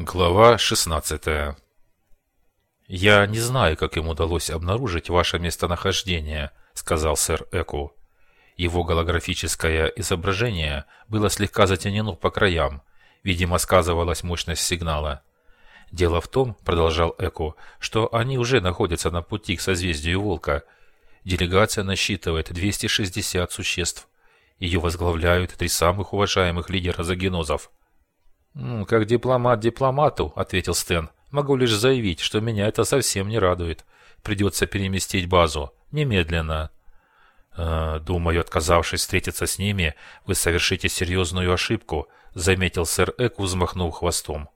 Глава 16 «Я не знаю, как им удалось обнаружить ваше местонахождение», — сказал сэр Эку. Его голографическое изображение было слегка затенено по краям, видимо, сказывалась мощность сигнала. «Дело в том, — продолжал Эку, — что они уже находятся на пути к созвездию Волка. Делегация насчитывает 260 существ. Ее возглавляют три самых уважаемых лидера загенозов. «Как дипломат дипломату», — ответил Стэн. «Могу лишь заявить, что меня это совсем не радует. Придется переместить базу. Немедленно». «Э, «Думаю, отказавшись встретиться с ними, вы совершите серьезную ошибку», — заметил сэр Эк, взмахнув хвостом.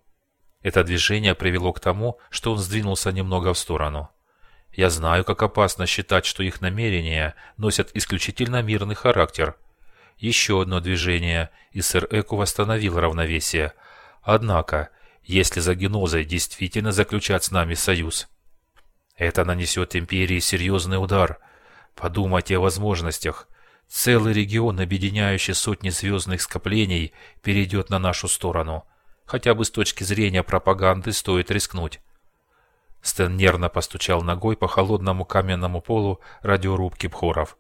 Это движение привело к тому, что он сдвинулся немного в сторону. «Я знаю, как опасно считать, что их намерения носят исключительно мирный характер». Еще одно движение, и сэр Эку восстановил равновесие, Однако, если за генозой действительно заключат с нами союз, это нанесет империи серьезный удар. Подумайте о возможностях. Целый регион, объединяющий сотни звездных скоплений, перейдет на нашу сторону. Хотя бы с точки зрения пропаганды стоит рискнуть. Стэн нервно постучал ногой по холодному каменному полу радиорубки Пхоров.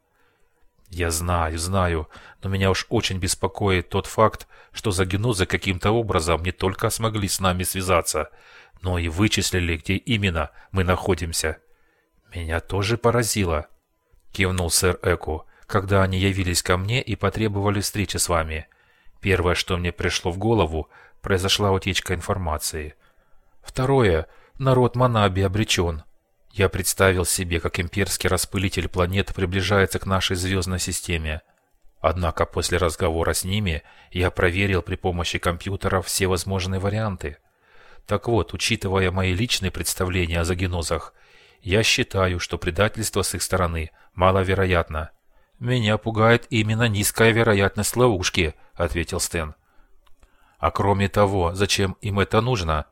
Я знаю, знаю, но меня уж очень беспокоит тот факт, что загенузы каким-то образом не только смогли с нами связаться, но и вычислили, где именно мы находимся. Меня тоже поразило, кивнул сэр Эку, когда они явились ко мне и потребовали встречи с вами. Первое, что мне пришло в голову, произошла утечка информации. Второе, народ Манаби обречен. Я представил себе, как имперский распылитель планет приближается к нашей звездной системе. Однако после разговора с ними я проверил при помощи компьютера все возможные варианты. Так вот, учитывая мои личные представления о загенозах, я считаю, что предательство с их стороны маловероятно. «Меня пугает именно низкая вероятность ловушки», — ответил Стэн. «А кроме того, зачем им это нужно?»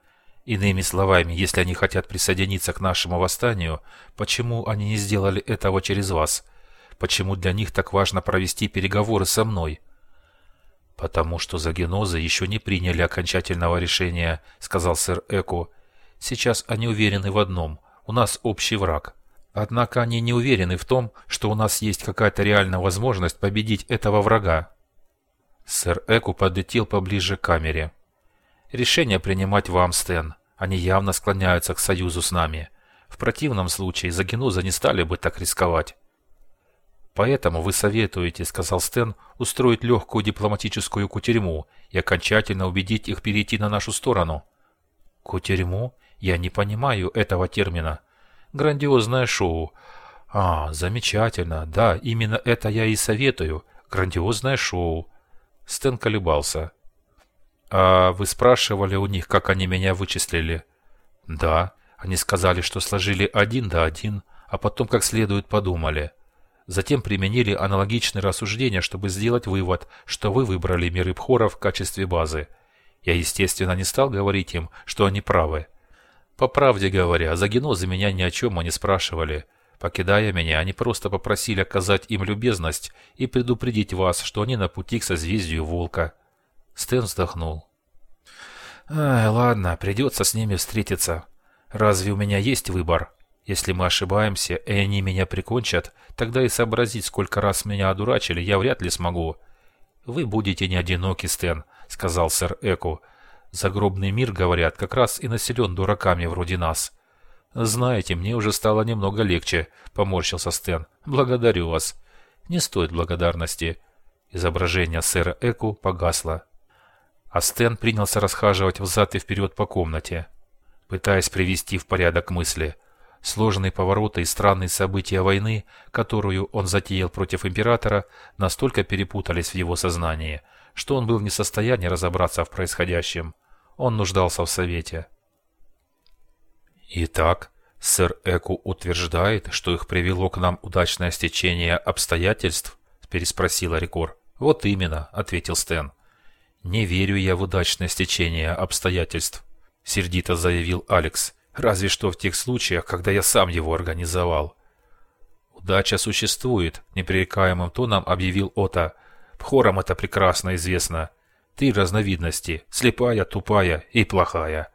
Иными словами, если они хотят присоединиться к нашему восстанию, почему они не сделали этого через вас? Почему для них так важно провести переговоры со мной? Потому что за генозы еще не приняли окончательного решения, сказал сэр Эко. Сейчас они уверены в одном – у нас общий враг. Однако они не уверены в том, что у нас есть какая-то реальная возможность победить этого врага. Сэр Эку подлетел поближе к камере. Решение принимать вам, Стэн. Они явно склоняются к союзу с нами. В противном случае за Генуза не стали бы так рисковать. Поэтому вы советуете, сказал Стэн, устроить легкую дипломатическую кутерьму и окончательно убедить их перейти на нашу сторону. Кутерьму? Я не понимаю этого термина. Грандиозное шоу. А, замечательно. Да, именно это я и советую. Грандиозное шоу. Стэн колебался. «А вы спрашивали у них, как они меня вычислили?» «Да. Они сказали, что сложили один до один, а потом как следует подумали. Затем применили аналогичные рассуждения, чтобы сделать вывод, что вы выбрали миры Пхора в качестве базы. Я, естественно, не стал говорить им, что они правы. По правде говоря, за генозы меня ни о чем они спрашивали. Покидая меня, они просто попросили оказать им любезность и предупредить вас, что они на пути к созвездию Волка». Стэн вздохнул. «Ай, ладно, придется с ними встретиться. Разве у меня есть выбор? Если мы ошибаемся, и они меня прикончат, тогда и сообразить, сколько раз меня одурачили, я вряд ли смогу». «Вы будете не одиноки, Стэн», — сказал сэр Эку. «Загробный мир, говорят, как раз и населен дураками вроде нас». «Знаете, мне уже стало немного легче», — поморщился Стэн. «Благодарю вас». «Не стоит благодарности». Изображение сэра Эку погасло. А Стэн принялся расхаживать взад и вперед по комнате, пытаясь привести в порядок мысли. Сложные повороты и странные события войны, которую он затеял против императора, настолько перепутались в его сознании, что он был не в состоянии разобраться в происходящем. Он нуждался в совете. Итак, сэр Эку утверждает, что их привело к нам удачное стечение обстоятельств? переспросила Рикор. Вот именно, ответил Стэн. «Не верю я в удачное стечение обстоятельств», — сердито заявил Алекс. «Разве что в тех случаях, когда я сам его организовал». «Удача существует», — непререкаемым тоном объявил Ота. «Пхорам это прекрасно известно. Три разновидности — слепая, тупая и плохая.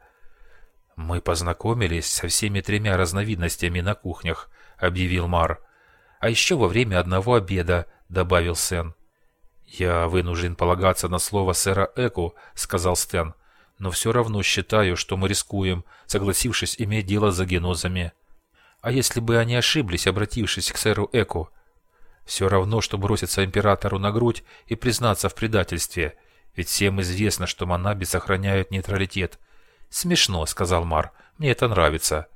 «Мы познакомились со всеми тремя разновидностями на кухнях», — объявил Мар. «А еще во время одного обеда», — добавил Сен. «Я вынужден полагаться на слово сэра Эку», — сказал Стэн. «Но все равно считаю, что мы рискуем, согласившись иметь дело с генозами». «А если бы они ошиблись, обратившись к сэру Эку?» «Все равно, что броситься императору на грудь и признаться в предательстве, ведь всем известно, что Манаби сохраняют нейтралитет». «Смешно», — сказал Мар. «Мне это нравится».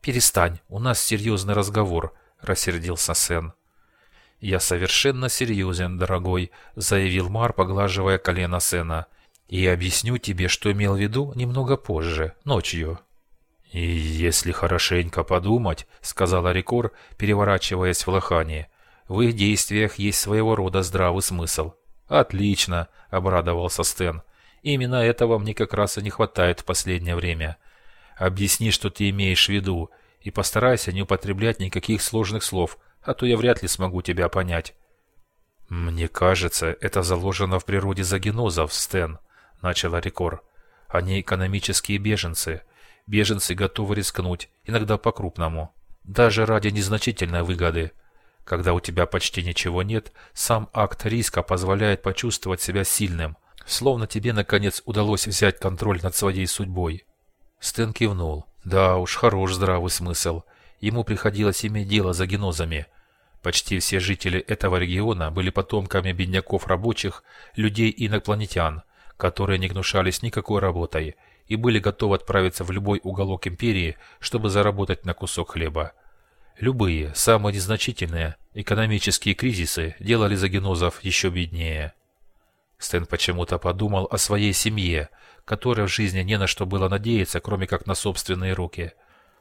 «Перестань, у нас серьезный разговор», — рассердился Сен. «Я совершенно серьезен, дорогой», — заявил Мар, поглаживая колено Сена. «И объясню тебе, что имел в виду немного позже, ночью». «И если хорошенько подумать», — сказала Рикор, переворачиваясь в лохане, — «в их действиях есть своего рода здравый смысл». «Отлично», — обрадовался Стэн. «Именно этого мне как раз и не хватает в последнее время. Объясни, что ты имеешь в виду, и постарайся не употреблять никаких сложных слов, а то я вряд ли смогу тебя понять». «Мне кажется, это заложено в природе загенозов, Стэн», — начала Рикор. «Они экономические беженцы. Беженцы готовы рискнуть, иногда по-крупному, даже ради незначительной выгоды. Когда у тебя почти ничего нет, сам акт риска позволяет почувствовать себя сильным, словно тебе, наконец, удалось взять контроль над своей судьбой». Стэн кивнул. «Да уж, хорош здравый смысл. Ему приходилось иметь дело за генозами». Почти все жители этого региона были потомками бедняков рабочих, людей и инопланетян, которые не гнушались никакой работой и были готовы отправиться в любой уголок империи, чтобы заработать на кусок хлеба. Любые, самые незначительные, экономические кризисы делали загенозов еще беднее. Стэн почему-то подумал о своей семье, которой в жизни не на что было надеяться, кроме как на собственные руки.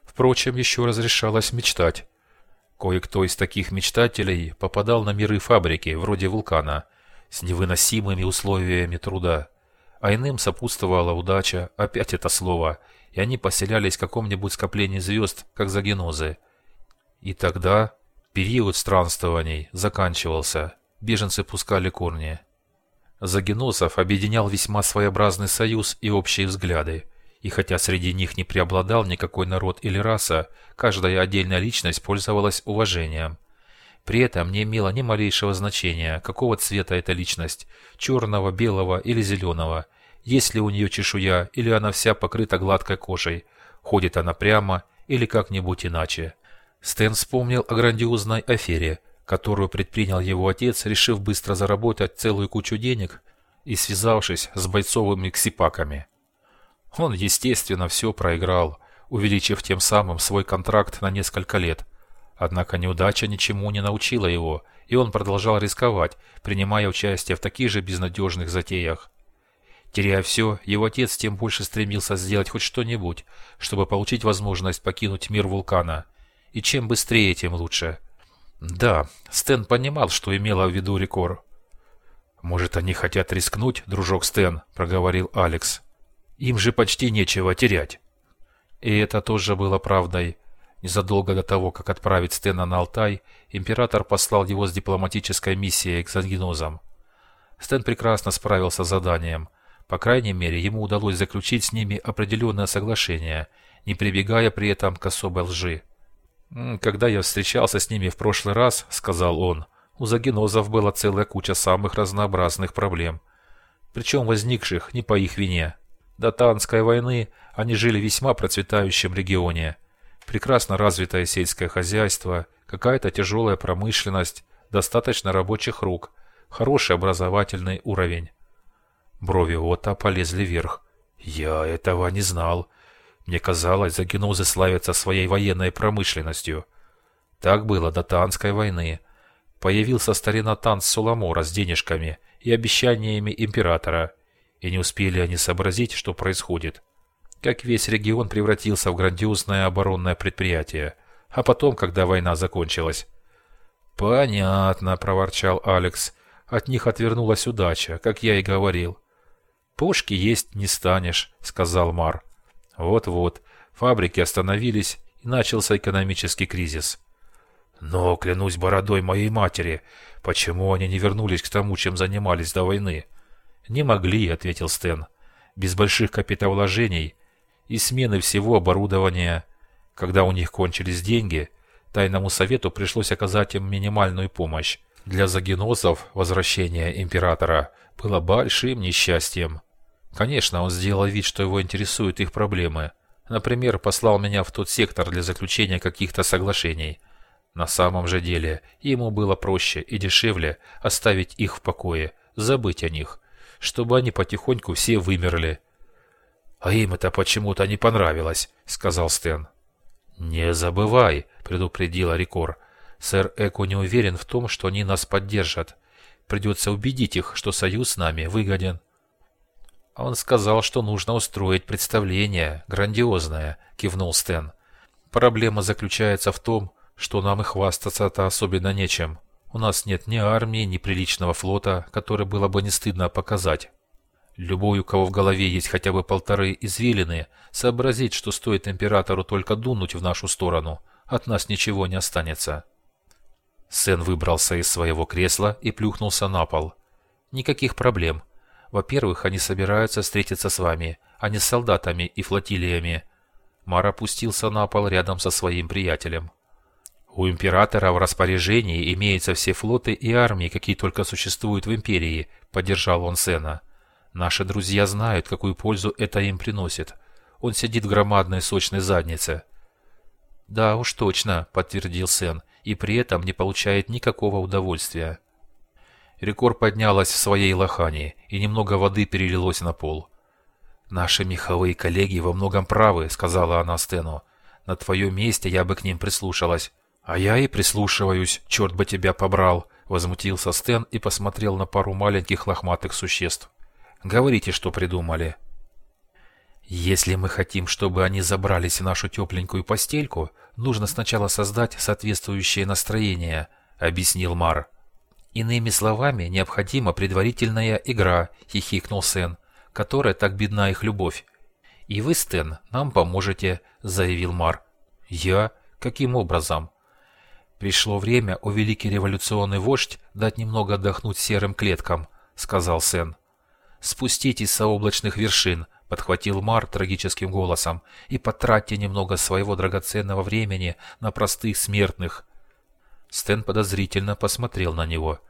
Впрочем, еще разрешалось мечтать. Кое-кто из таких мечтателей попадал на миры фабрики, вроде вулкана, с невыносимыми условиями труда. А иным сопутствовала удача, опять это слово, и они поселялись в каком-нибудь скоплении звезд, как загенозы. И тогда период странствований заканчивался, беженцы пускали корни. Загеносов объединял весьма своеобразный союз и общие взгляды. И хотя среди них не преобладал никакой народ или раса, каждая отдельная личность пользовалась уважением. При этом не имело ни малейшего значения, какого цвета эта личность – черного, белого или зеленого, есть ли у нее чешуя или она вся покрыта гладкой кожей, ходит она прямо или как-нибудь иначе. Стэн вспомнил о грандиозной афере, которую предпринял его отец, решив быстро заработать целую кучу денег и связавшись с бойцовыми ксипаками. Он, естественно, все проиграл, увеличив тем самым свой контракт на несколько лет. Однако неудача ничему не научила его, и он продолжал рисковать, принимая участие в таких же безнадежных затеях. Теряя все, его отец тем больше стремился сделать хоть что-нибудь, чтобы получить возможность покинуть мир вулкана. И чем быстрее, тем лучше. Да, Стэн понимал, что имела в виду Рикор. «Может, они хотят рискнуть, дружок Стэн?» – проговорил Алекс. Им же почти нечего терять. И это тоже было правдой. Незадолго до того, как отправить Стена на Алтай, император послал его с дипломатической миссией к Зангенозам. Стэн прекрасно справился с заданием. По крайней мере, ему удалось заключить с ними определенное соглашение, не прибегая при этом к особой лжи. «Когда я встречался с ними в прошлый раз, — сказал он, — у загенозов была целая куча самых разнообразных проблем, причем возникших не по их вине. До Танской войны они жили в весьма процветающем регионе. Прекрасно развитое сельское хозяйство, какая-то тяжелая промышленность, достаточно рабочих рук, хороший образовательный уровень. Брови Ота полезли вверх. «Я этого не знал. Мне казалось, загенузы славятся своей военной промышленностью. Так было до Танской войны. Появился старина с Суламора с денежками и обещаниями императора – и не успели они сообразить, что происходит. Как весь регион превратился в грандиозное оборонное предприятие. А потом, когда война закончилась. «Понятно», — проворчал Алекс. «От них отвернулась удача, как я и говорил». «Пушки есть не станешь», — сказал Мар. «Вот-вот, фабрики остановились, и начался экономический кризис». «Но, клянусь бородой моей матери, почему они не вернулись к тому, чем занимались до войны?» «Не могли», — ответил Стэн. «Без больших капиталовложений и смены всего оборудования. Когда у них кончились деньги, Тайному Совету пришлось оказать им минимальную помощь. Для загенозов возвращение императора было большим несчастьем. Конечно, он сделал вид, что его интересуют их проблемы. Например, послал меня в тот сектор для заключения каких-то соглашений. На самом же деле, ему было проще и дешевле оставить их в покое, забыть о них, чтобы они потихоньку все вымерли. «А им это почему-то не понравилось», — сказал Стэн. «Не забывай», — предупредила Рикор. «Сэр Эко не уверен в том, что они нас поддержат. Придется убедить их, что союз с нами выгоден». «Он сказал, что нужно устроить представление, грандиозное», — кивнул Стэн. «Проблема заключается в том, что нам и хвастаться-то особенно нечем. У нас нет ни армии, ни приличного флота, который было бы не стыдно показать. Любой, у кого в голове есть хотя бы полторы извилины, сообразить, что стоит императору только дунуть в нашу сторону, от нас ничего не останется». Сэн выбрался из своего кресла и плюхнулся на пол. «Никаких проблем. Во-первых, они собираются встретиться с вами, а не с солдатами и флотилиями. Мар опустился на пол рядом со своим приятелем. У императора в распоряжении имеются все флоты и армии, какие только существуют в империи, поддержал он Сена. Наши друзья знают, какую пользу это им приносит. Он сидит в громадной сочной заднице. Да уж точно, подтвердил Сен, и при этом не получает никакого удовольствия. Рекор поднялась в своей лохане, и немного воды перелилось на пол. «Наши меховые коллеги во многом правы», — сказала она Стену. «На твоем месте я бы к ним прислушалась». «А я и прислушиваюсь, черт бы тебя побрал», — возмутился Стэн и посмотрел на пару маленьких лохматых существ. «Говорите, что придумали». «Если мы хотим, чтобы они забрались в нашу тепленькую постельку, нужно сначала создать соответствующее настроение», — объяснил Мар. «Иными словами, необходима предварительная игра», — хихикнул Сэн, — «которая так бедна их любовь». «И вы, Стэн, нам поможете», — заявил Мар. «Я? Каким образом?» «Пришло время, о великий революционный вождь, дать немного отдохнуть серым клеткам», — сказал Сэн. «Спуститесь с облачных вершин», — подхватил Мар трагическим голосом, «и потратьте немного своего драгоценного времени на простых смертных, Стэн подозрительно посмотрел на него.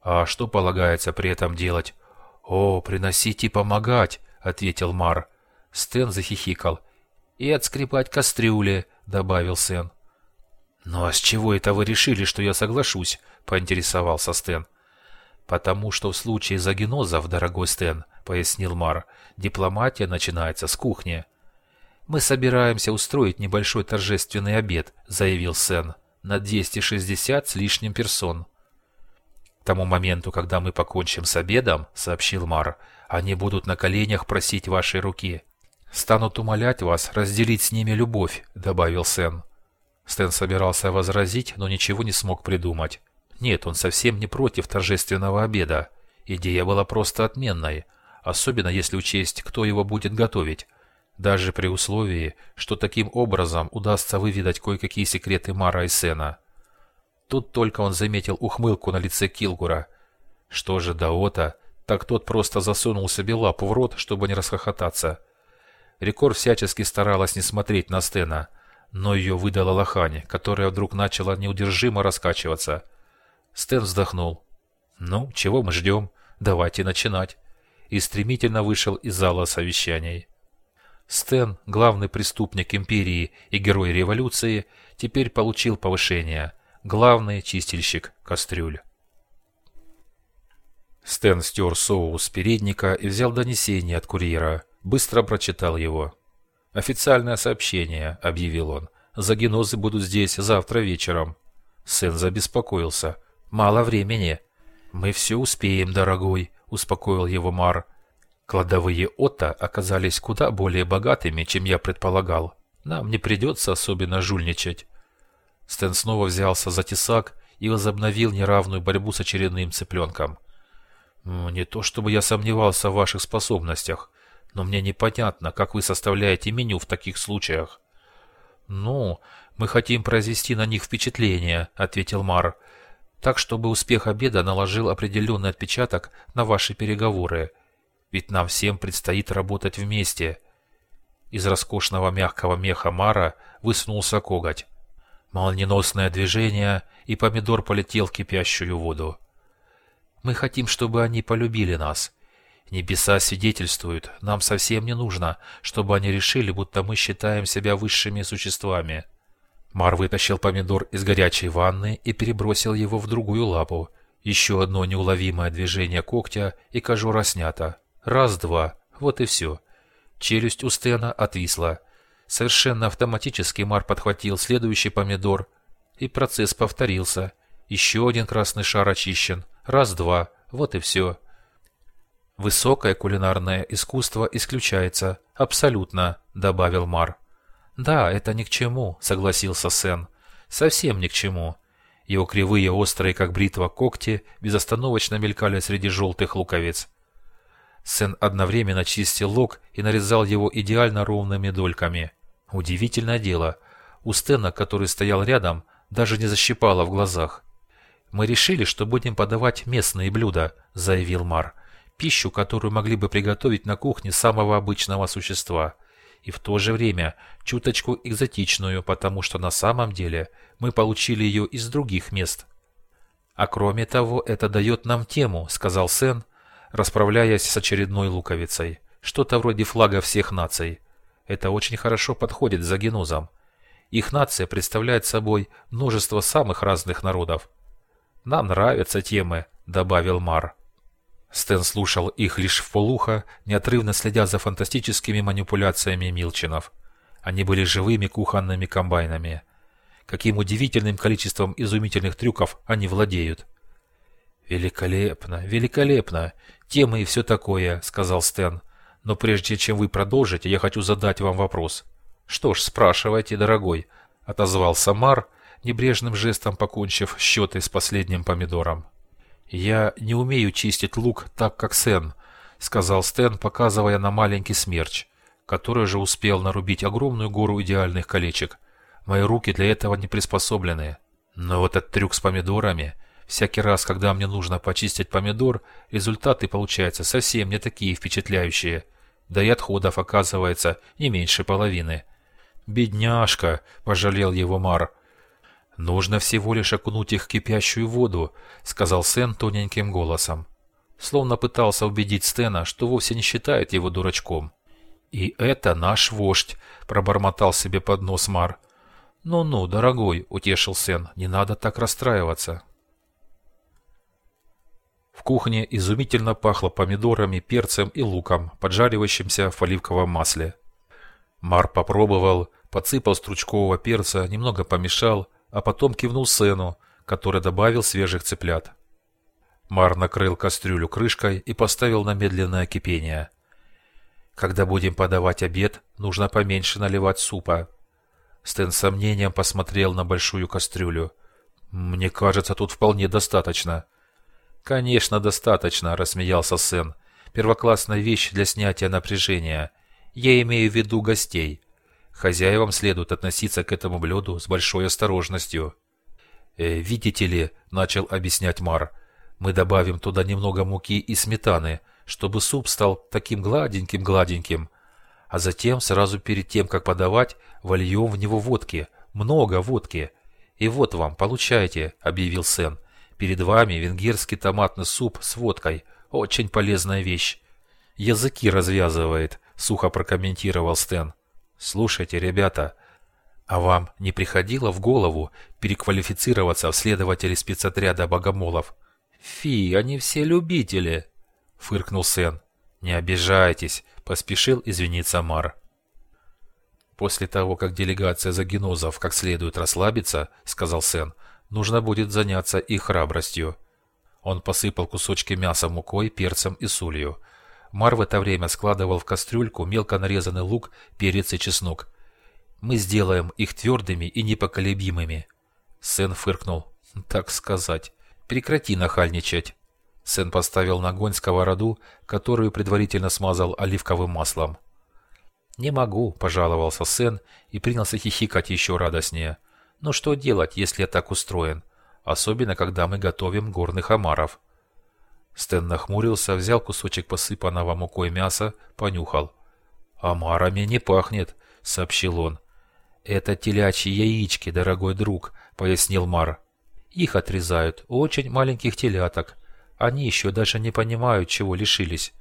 «А что полагается при этом делать?» «О, приносить и помогать», — ответил Мар. Стэн захихикал. «И отскребать кастрюли», — добавил Сэн. «Ну а с чего это вы решили, что я соглашусь?» — поинтересовался Стэн. «Потому что в случае загенозов, дорогой Стэн», — пояснил Мар, — «дипломатия начинается с кухни». «Мы собираемся устроить небольшой торжественный обед», — заявил Сэн на 260 с лишним персон. К тому моменту, когда мы покончим с обедом, сообщил Мар, они будут на коленях просить вашей руки. Станут умолять вас разделить с ними любовь, добавил Сен. Стэн собирался возразить, но ничего не смог придумать. Нет, он совсем не против торжественного обеда. Идея была просто отменной, особенно если учесть, кто его будет готовить. Даже при условии, что таким образом удастся выведать кое-какие секреты Мара и Сена. Тут только он заметил ухмылку на лице Килгура. Что же до Ота, так тот просто засунул себе лапу в рот, чтобы не расхохотаться. Рекор всячески старалась не смотреть на Стена, но ее выдала Лохане, которая вдруг начала неудержимо раскачиваться. Стэн вздохнул. «Ну, чего мы ждем? Давайте начинать!» И стремительно вышел из зала совещаний. Стэн, главный преступник империи и герой революции, теперь получил повышение. Главный чистильщик кастрюль. Стэн стер соус с передника и взял донесение от курьера. Быстро прочитал его. «Официальное сообщение», — объявил он. «Загенозы будут здесь завтра вечером». Сэн забеспокоился. «Мало времени». «Мы все успеем, дорогой», — успокоил его Мар. Кладовые Отто оказались куда более богатыми, чем я предполагал. Нам не придется особенно жульничать. Стэн снова взялся за тесак и возобновил неравную борьбу с очередным цыпленком. «Не то чтобы я сомневался в ваших способностях, но мне непонятно, как вы составляете меню в таких случаях». «Ну, мы хотим произвести на них впечатление», — ответил Мар, «так, чтобы успех обеда наложил определенный отпечаток на ваши переговоры. Ведь нам всем предстоит работать вместе. Из роскошного мягкого меха Мара высунулся коготь. Молниеносное движение, и помидор полетел в кипящую воду. «Мы хотим, чтобы они полюбили нас. Небеса свидетельствуют, нам совсем не нужно, чтобы они решили, будто мы считаем себя высшими существами». Мар вытащил помидор из горячей ванны и перебросил его в другую лапу. Еще одно неуловимое движение когтя, и кожура снята. Раз-два, вот и все. Челюсть у Стена отвисла. Совершенно автоматически Мар подхватил следующий помидор, и процесс повторился. Еще один красный шар очищен. Раз-два, вот и все. Высокое кулинарное искусство исключается. Абсолютно, добавил Мар. Да, это ни к чему, согласился Сен. Совсем ни к чему. Его кривые, острые, как бритва, когти безостановочно мелькали среди желтых луковиц. Сен одновременно чистил лук и нарезал его идеально ровными дольками. Удивительное дело. У Стена, который стоял рядом, даже не защипало в глазах. «Мы решили, что будем подавать местные блюда», – заявил Мар. «Пищу, которую могли бы приготовить на кухне самого обычного существа. И в то же время чуточку экзотичную, потому что на самом деле мы получили ее из других мест». «А кроме того, это дает нам тему», – сказал Сен, расправляясь с очередной луковицей. «Что-то вроде флага всех наций». Это очень хорошо подходит за генузом. Их нация представляет собой множество самых разных народов. «Нам нравятся темы», — добавил Мар. Стэн слушал их лишь в полухо, неотрывно следя за фантастическими манипуляциями Милчинов. Они были живыми кухонными комбайнами. Каким удивительным количеством изумительных трюков они владеют. «Великолепно, великолепно! Темы и все такое», — сказал Стэн. Но прежде чем вы продолжите, я хочу задать вам вопрос. Что ж, спрашивайте, дорогой, отозвался Мар, небрежным жестом покончив счеты с последним помидором. Я не умею чистить лук так, как Сен, сказал Стэн, показывая на маленький смерч, который же успел нарубить огромную гору идеальных колечек. Мои руки для этого не приспособлены. Но вот этот трюк с помидорами... Всякий раз, когда мне нужно почистить помидор, результаты получаются совсем не такие впечатляющие. Да и отходов оказывается не меньше половины. «Бедняжка!» – пожалел его Мар. «Нужно всего лишь окунуть их в кипящую воду», – сказал Сен тоненьким голосом. Словно пытался убедить Стена, что вовсе не считает его дурачком. «И это наш вождь», – пробормотал себе под нос Мар. «Ну-ну, дорогой», – утешил Сен, – «не надо так расстраиваться. В кухне изумительно пахло помидорами, перцем и луком, поджаривающимся в оливковом масле. Мар попробовал, подсыпал стручкового перца, немного помешал, а потом кивнул сыну, который добавил свежих цыплят. Мар накрыл кастрюлю крышкой и поставил на медленное кипение. «Когда будем подавать обед, нужно поменьше наливать супа». Стэн с сомнением посмотрел на большую кастрюлю. «Мне кажется, тут вполне достаточно». «Конечно, достаточно», – рассмеялся сын. «Первоклассная вещь для снятия напряжения. Я имею в виду гостей. Хозяевам следует относиться к этому блюду с большой осторожностью». «Э, «Видите ли», – начал объяснять Мар, – «мы добавим туда немного муки и сметаны, чтобы суп стал таким гладеньким-гладеньким. А затем, сразу перед тем, как подавать, вольем в него водки, много водки. И вот вам, получайте», – объявил Сен. – Перед вами венгерский томатный суп с водкой. Очень полезная вещь. Языки развязывает, сухо прокомментировал Стэн. Слушайте, ребята, а вам не приходило в голову переквалифицироваться в следователи спецотряда богомолов? Фи, они все любители, фыркнул Сэн. Не обижайтесь, поспешил извиниться Мар. После того, как делегация загенозов как следует расслабится, сказал Сэн, Нужно будет заняться и храбростью. Он посыпал кусочки мяса мукой, перцем и солью. Мар в это время складывал в кастрюльку мелко нарезанный лук, перец и чеснок. «Мы сделаем их твердыми и непоколебимыми». Сэн фыркнул. «Так сказать. Прекрати нахальничать». Сэн поставил на огонь сковороду, которую предварительно смазал оливковым маслом. «Не могу», – пожаловался Сэн и принялся хихикать еще радостнее. Но что делать, если я так устроен? Особенно, когда мы готовим горных омаров. Стэн нахмурился, взял кусочек посыпанного мукой мяса, понюхал. «Омарами не пахнет», — сообщил он. «Это телячьи яички, дорогой друг», — пояснил Мар. «Их отрезают, очень маленьких теляток. Они еще даже не понимают, чего лишились.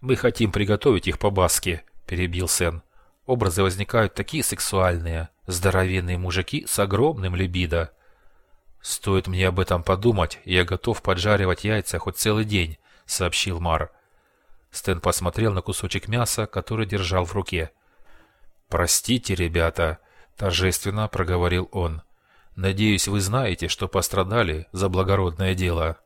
Мы хотим приготовить их по-баски», — перебил Сен. Образы возникают такие сексуальные, здоровенные мужики с огромным либидо. «Стоит мне об этом подумать, я готов поджаривать яйца хоть целый день», — сообщил Мар. Стэн посмотрел на кусочек мяса, который держал в руке. «Простите, ребята», — торжественно проговорил он. «Надеюсь, вы знаете, что пострадали за благородное дело».